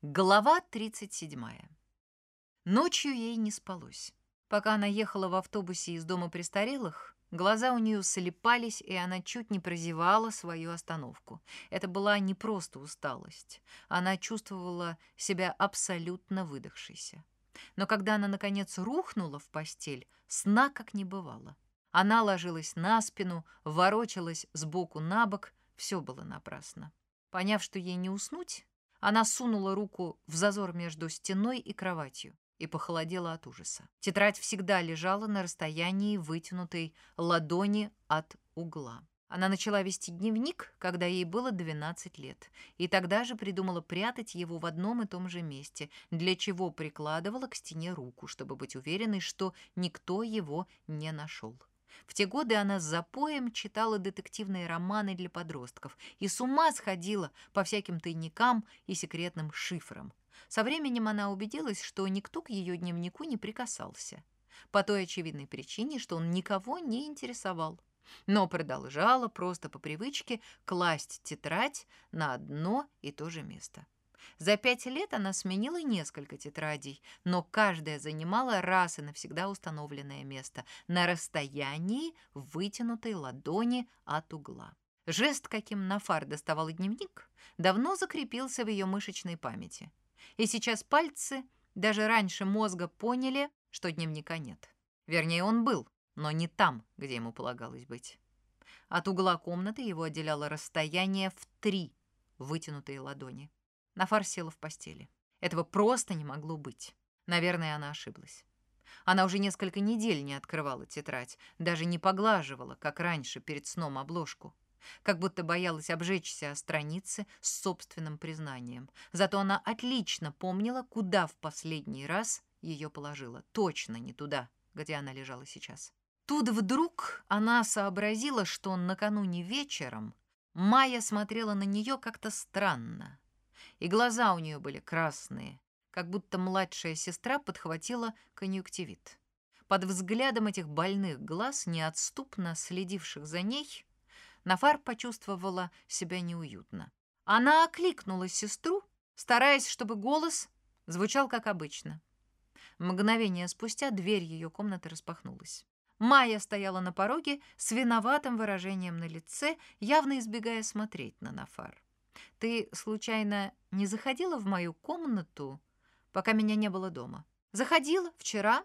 Глава 37. Ночью ей не спалось. Пока она ехала в автобусе из дома престарелых, глаза у нее слепались, и она чуть не прозевала свою остановку. Это была не просто усталость. Она чувствовала себя абсолютно выдохшейся. Но когда она, наконец, рухнула в постель, сна как не бывало. Она ложилась на спину, ворочалась сбоку на бок, все было напрасно. Поняв, что ей не уснуть, она сунула руку в зазор между стеной и кроватью и похолодела от ужаса. Тетрадь всегда лежала на расстоянии вытянутой ладони от угла. Она начала вести дневник, когда ей было 12 лет, и тогда же придумала прятать его в одном и том же месте, для чего прикладывала к стене руку, чтобы быть уверенной, что никто его не нашел. В те годы она с запоем читала детективные романы для подростков и с ума сходила по всяким тайникам и секретным шифрам. Со временем она убедилась, что никто к ее дневнику не прикасался. По той очевидной причине, что он никого не интересовал. Но продолжала просто по привычке класть тетрадь на одно и то же место. За пять лет она сменила несколько тетрадей, но каждая занимала раз и навсегда установленное место на расстоянии вытянутой ладони от угла. Жест, каким Нафар доставал дневник, давно закрепился в ее мышечной памяти. И сейчас пальцы даже раньше мозга поняли, что дневника нет. Вернее, он был, но не там, где ему полагалось быть. От угла комнаты его отделяло расстояние в три вытянутые ладони. Нафар села в постели. Этого просто не могло быть. Наверное, она ошиблась. Она уже несколько недель не открывала тетрадь, даже не поглаживала, как раньше, перед сном обложку. Как будто боялась обжечься о странице с собственным признанием. Зато она отлично помнила, куда в последний раз ее положила. Точно не туда, где она лежала сейчас. Тут вдруг она сообразила, что накануне вечером Майя смотрела на нее как-то странно и глаза у нее были красные, как будто младшая сестра подхватила конъюнктивит. Под взглядом этих больных глаз, неотступно следивших за ней, Нафар почувствовала себя неуютно. Она окликнула сестру, стараясь, чтобы голос звучал как обычно. Мгновение спустя дверь ее комнаты распахнулась. Майя стояла на пороге с виноватым выражением на лице, явно избегая смотреть на Нафар. Ты, случайно, не заходила в мою комнату, пока меня не было дома? Заходила вчера.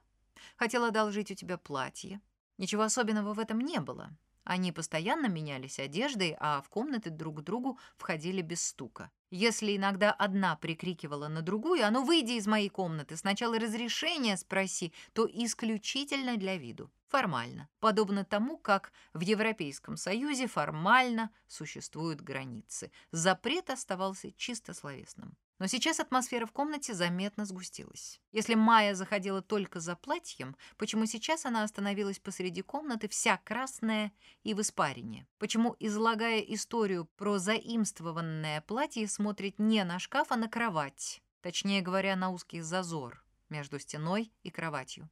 Хотела одолжить у тебя платье. Ничего особенного в этом не было. Они постоянно менялись одеждой, а в комнаты друг к другу входили без стука. Если иногда одна прикрикивала на другую, а ну выйди из моей комнаты, сначала разрешение спроси, то исключительно для виду. Формально. Подобно тому, как в Европейском Союзе формально существуют границы. Запрет оставался чисто словесным. Но сейчас атмосфера в комнате заметно сгустилась. Если Майя заходила только за платьем, почему сейчас она остановилась посреди комнаты вся красная и в испарине? Почему, излагая историю про заимствованное платье, смотрит не на шкаф, а на кровать? Точнее говоря, на узкий зазор между стеной и кроватью.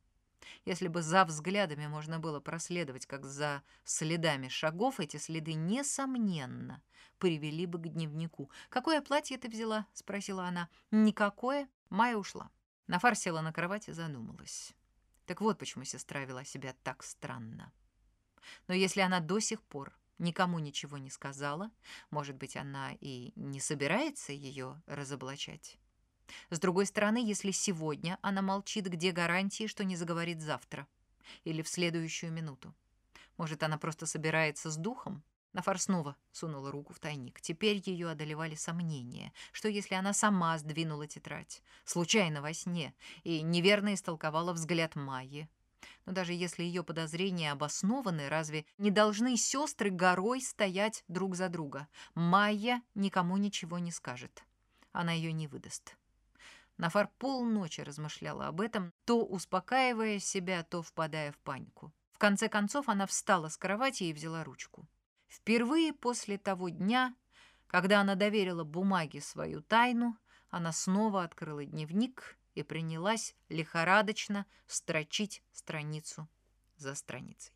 Если бы за взглядами можно было проследовать, как за следами шагов, эти следы, несомненно, привели бы к дневнику. «Какое платье ты взяла?» — спросила она. «Никакое». Майя ушла. Нафар села на кровать и задумалась. Так вот почему сестра вела себя так странно. Но если она до сих пор никому ничего не сказала, может быть, она и не собирается ее разоблачать. С другой стороны, если сегодня она молчит, где гарантии, что не заговорит завтра или в следующую минуту? Может, она просто собирается с духом? Нафар снова сунула руку в тайник. Теперь ее одолевали сомнения, что если она сама сдвинула тетрадь, случайно во сне, и неверно истолковала взгляд Майи. Но даже если ее подозрения обоснованы, разве не должны сестры горой стоять друг за друга? Майя никому ничего не скажет. Она ее не выдаст. Нафар полночи размышляла об этом, то успокаивая себя, то впадая в панику. В конце концов она встала с кровати и взяла ручку. Впервые после того дня, когда она доверила бумаге свою тайну, она снова открыла дневник и принялась лихорадочно строчить страницу за страницей.